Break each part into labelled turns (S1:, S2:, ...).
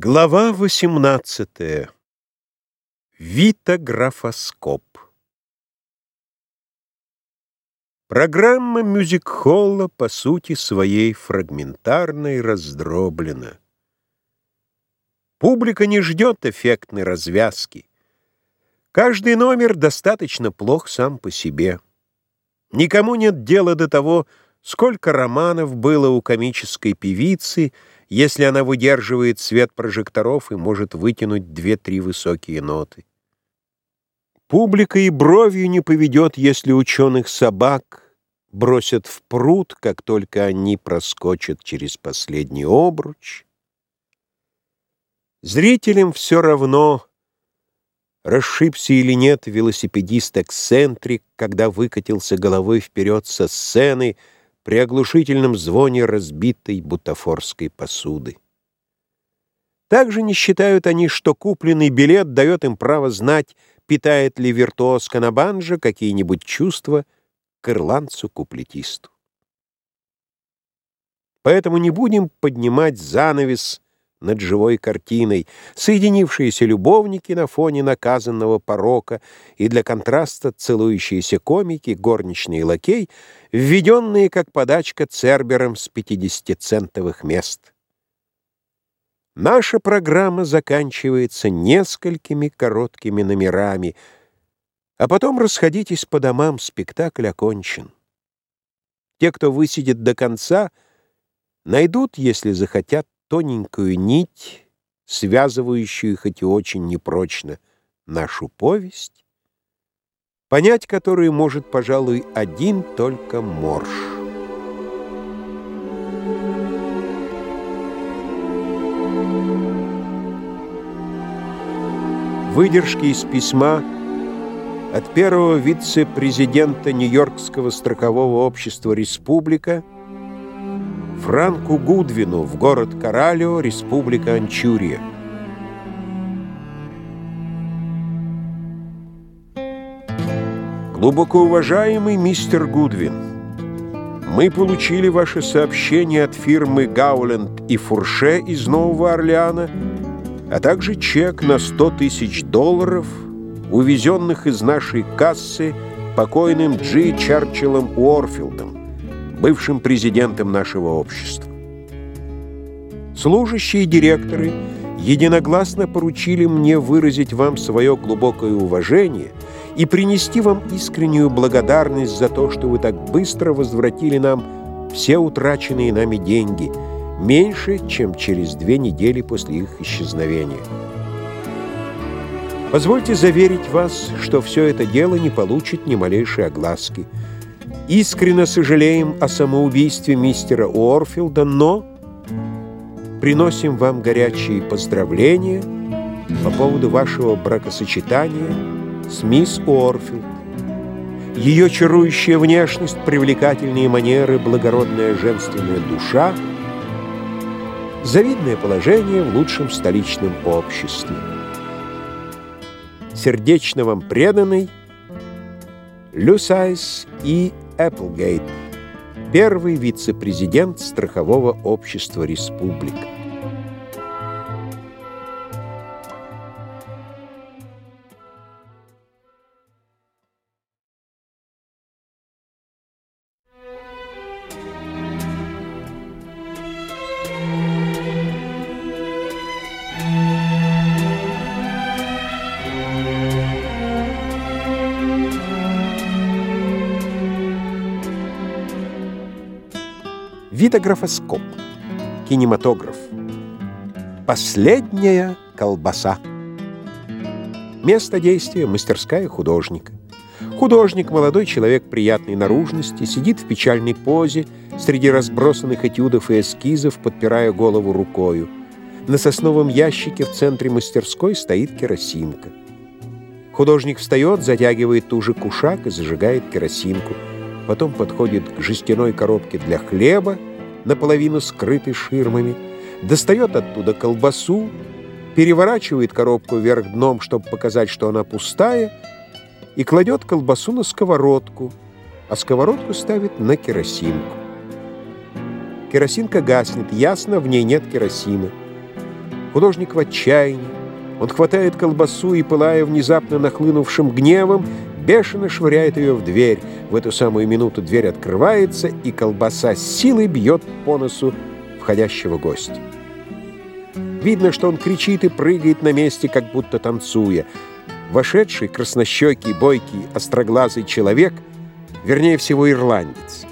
S1: Глава 18. Витографоскоп. Программа мюзик-холла по сути своей фрагментарна и раздроблена. Публика не ждет эффектной развязки. Каждый номер достаточно плох сам по себе. Никому нет дела до того, сколько романов было у комической певицы, если она выдерживает свет прожекторов и может вытянуть две-три высокие ноты. Публика и бровью не поведет, если ученых собак бросят в пруд, как только они проскочат через последний обруч. Зрителям все равно, расшибся или нет велосипедист-эксцентрик, когда выкатился головой вперед со сцены — при оглушительном звоне разбитой бутафорской посуды. Также не считают они, что купленный билет дает им право знать, питает ли виртуоз Канабанжа какие-нибудь чувства к ирландцу-куплетисту. Поэтому не будем поднимать занавес над живой картиной, соединившиеся любовники на фоне наказанного порока и для контраста целующиеся комики, горничные лакей, введенные как подачка цербером с 50-центовых мест. Наша программа заканчивается несколькими короткими номерами, а потом расходитесь по домам, спектакль окончен. Те, кто высидит до конца, найдут, если захотят, тоненькую нить, связывающую, хоть и очень непрочно, нашу повесть, понять которую может, пожалуй, один только морж. Выдержки из письма от первого вице-президента Нью-Йоркского страхового общества «Республика» Франку Гудвину в город Каралио, Республика Анчурия. Глубоко уважаемый мистер Гудвин, мы получили ваше сообщение от фирмы Гауленд и Фурше из Нового Орлеана, а также чек на 100 тысяч долларов, увезенных из нашей кассы покойным Джи Чарчиллом Уорфилдом бывшим президентом нашего общества. Служащие директоры единогласно поручили мне выразить вам свое глубокое уважение и принести вам искреннюю благодарность за то, что вы так быстро возвратили нам все утраченные нами деньги, меньше, чем через две недели после их исчезновения. Позвольте заверить вас, что все это дело не получит ни малейшей огласки – Искренне сожалеем о самоубийстве мистера Уорфилда, но приносим вам горячие поздравления по поводу вашего бракосочетания с мисс Уорфилд. Ее чарующая внешность, привлекательные манеры, благородная женственная душа — завидное положение в лучшем столичном обществе. Сердечно вам преданный Люсайс и Эпплгейт, первый вице-президент страхового общества «Республика». Видографоскоп. Кинематограф. Последняя колбаса. Место действия — мастерская художника. Художник, молодой человек приятной наружности, сидит в печальной позе среди разбросанных этюдов и эскизов, подпирая голову рукою. На сосновом ящике в центре мастерской стоит керосинка. Художник встает, затягивает ту же кушак и зажигает керосинку. Потом подходит к жестяной коробке для хлеба, наполовину скрытый ширмами, достает оттуда колбасу, переворачивает коробку вверх дном, чтобы показать, что она пустая, и кладет колбасу на сковородку, а сковородку ставит на керосинку. Керосинка гаснет, ясно, в ней нет керосина. Художник в отчаянии. Он хватает колбасу и, пылая внезапно нахлынувшим гневом, бешено швыряет ее в дверь. В эту самую минуту дверь открывается, и колбаса силой бьет по носу входящего гостя. Видно, что он кричит и прыгает на месте, как будто танцуя. Вошедший, краснощекий, бойкий, остроглазый человек, вернее всего ирландец.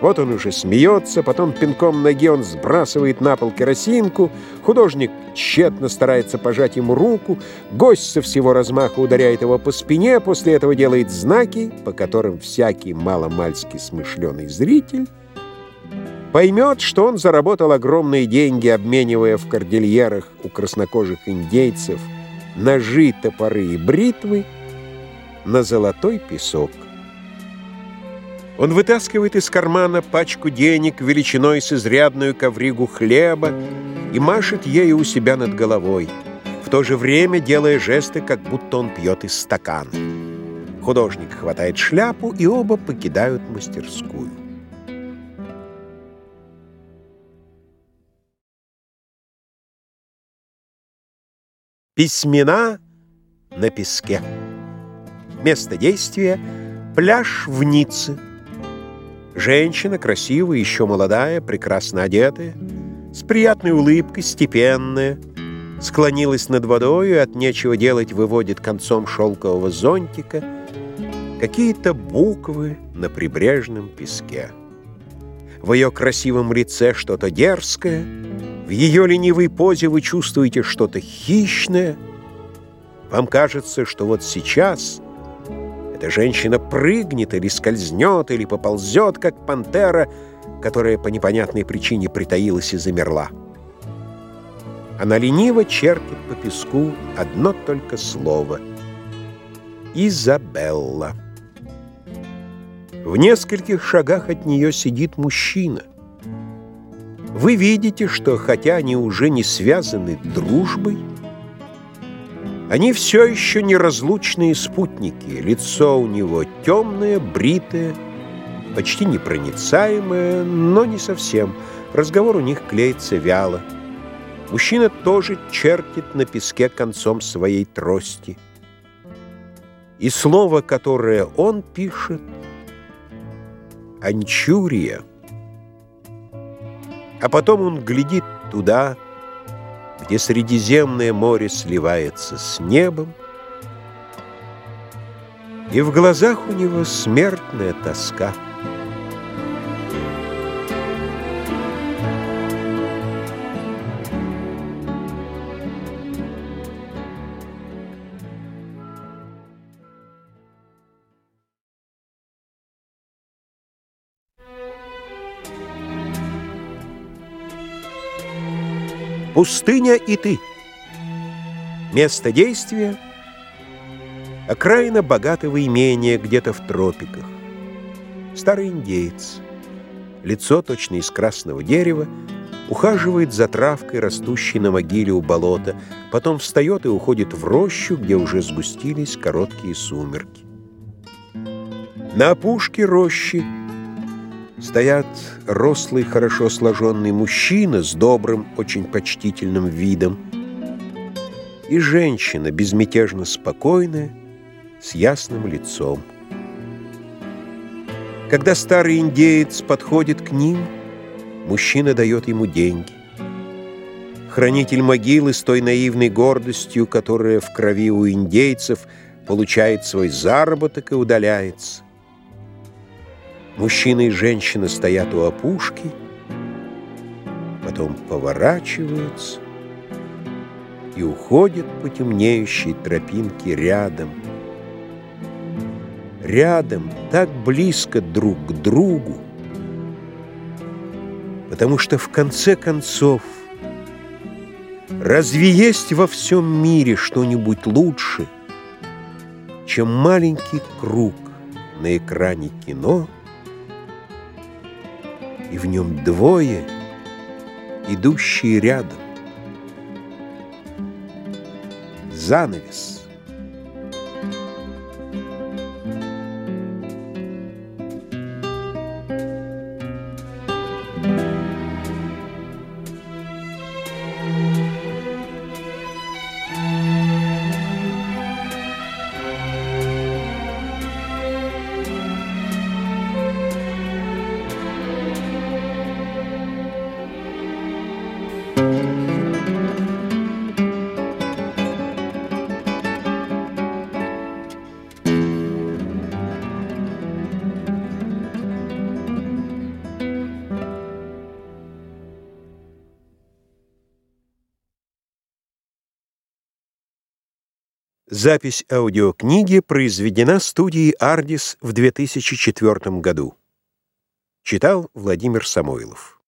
S1: Вот он уже смеется, потом пинком ноги он сбрасывает на пол керосинку, художник тщетно старается пожать ему руку, гость со всего размаха ударяет его по спине, после этого делает знаки, по которым всякий маломальски смышленый зритель поймет, что он заработал огромные деньги, обменивая в кордильерах у краснокожих индейцев ножи, топоры и бритвы на золотой песок. Он вытаскивает из кармана пачку денег величиной с изрядную ковригу хлеба и машет ею у себя над головой, в то же время делая жесты, как будто он пьет из стакана. Художник хватает шляпу, и оба покидают мастерскую. Письмена на песке. Место действия — пляж в Ницце. Женщина, красивая, еще молодая, прекрасно одетая, с приятной улыбкой, степенная, склонилась над водой и от нечего делать выводит концом шелкового зонтика какие-то буквы на прибрежном песке. В ее красивом лице что-то дерзкое, в ее ленивой позе вы чувствуете что-то хищное. Вам кажется, что вот сейчас эта женщина прыгнет или скользнет, или поползет, как пантера, которая по непонятной причине притаилась и замерла. Она лениво черпит по песку одно только слово — «Изабелла». В нескольких шагах от нее сидит мужчина. Вы видите, что хотя они уже не связаны дружбой, они все еще неразлучные спутники. Лицо у него темное, бритое, почти непроницаемое, но не совсем. Разговор у них клеится вяло. Мужчина тоже чертит на песке концом своей трости. И слово, которое он пишет, — «анчурия». А потом он глядит туда, — где Средиземное море сливается с небом, и в глазах у него смертная тоска — Пустыня и ты. Место действия — окраина богатого имения где-то в тропиках. Старый индеец, лицо точно из красного дерева, ухаживает за травкой, растущей на могиле у болота, потом встает и уходит в рощу, где уже сгустились короткие сумерки. На опушке рощи стоят рослый, хорошо сложенный мужчина с добрым, очень почтительным видом и женщина, безмятежно спокойная, с ясным лицом. Когда старый индеец подходит к ним, мужчина дает ему деньги. Хранитель могилы с той наивной гордостью, которая в крови у индейцев, получает свой заработок и удаляется. Мужчина и женщина стоят у опушки, потом поворачиваются и уходят по темнеющей тропинке рядом. Рядом, так близко друг к другу, потому что в конце концов разве есть во всем мире что-нибудь лучше, чем маленький круг на экране кино — и в нем двое, идущие рядом. Занавес. Запись аудиокниги произведена студией «Ардис» в 2004 году. Читал Владимир Самойлов.